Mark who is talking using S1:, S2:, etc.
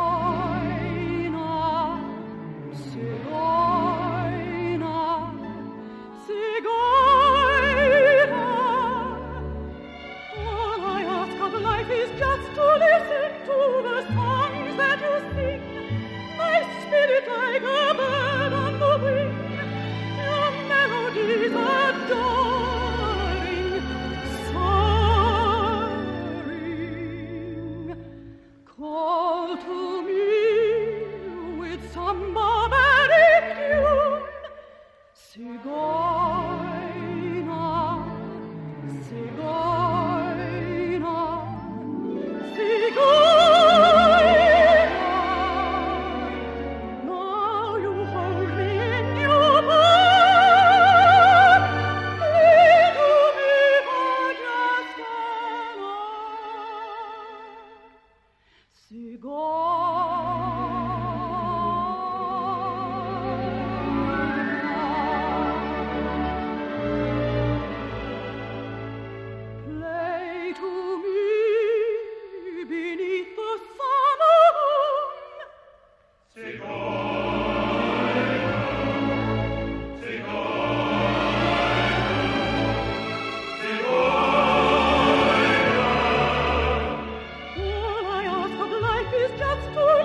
S1: Aina, Sura. Sing